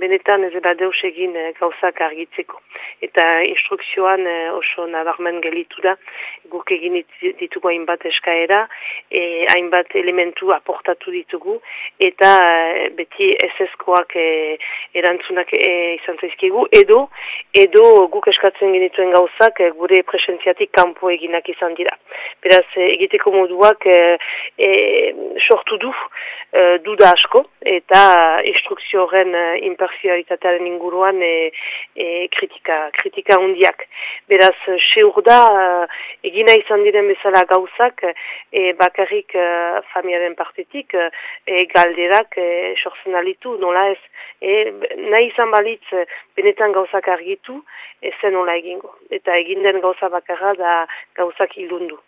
benetan ez da deus egin e, gauzak argitzeko. Eta instrukzioan e, oso nabarmen gelitu da, guk egin ditugu hainbat eskaera, e, hainbat elementu aportatu ditugu, eta beti eseskoak e, erantzunak e, izan zaizkigu, edo, edo guk eskatzen genituen gauzak e, gure presentziatik kanpo eginak izan dira. Beraz, egiteko moduak e, e, sortu du, e, duda asko, eta instrukzio horren imparzialitatearen inguruan e, e, kritika, kritika hundiak. Beraz, seur da, egina izan diren bezala gauzak, e, bakarrik uh, familiaren partetik, e, galderak e, sortzen alitu, nola ez, e, nahi izan balitz, benetan gauzak argitu, ezen nola egingo. Eta egin den gauza bakarra da gauzak ilundu.